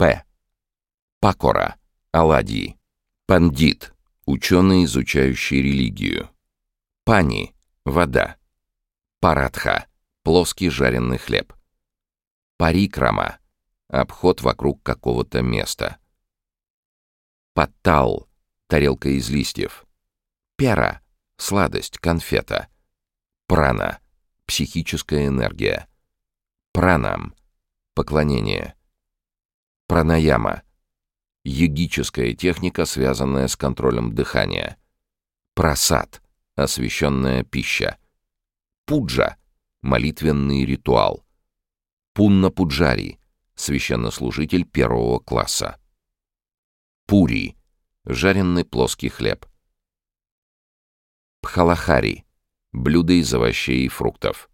П. Пакора. Оладьи. Пандит. Ученый, изучающий религию. Пани. Вода. Парадха. Плоский жареный хлеб. Парикрама. Обход вокруг какого-то места. Паттал. Тарелка из листьев. Пера. Сладость, конфета. Прана. Психическая энергия. Пранам. Поклонение. Пранаяма. Йогическая техника, связанная с контролем дыхания. Прасад. Освященная пища. Пуджа. Молитвенный ритуал. Пунна Пуджари. Священнослужитель первого класса. Пури. Жареный плоский хлеб. Пхалахари. Блюдо из овощей и фруктов.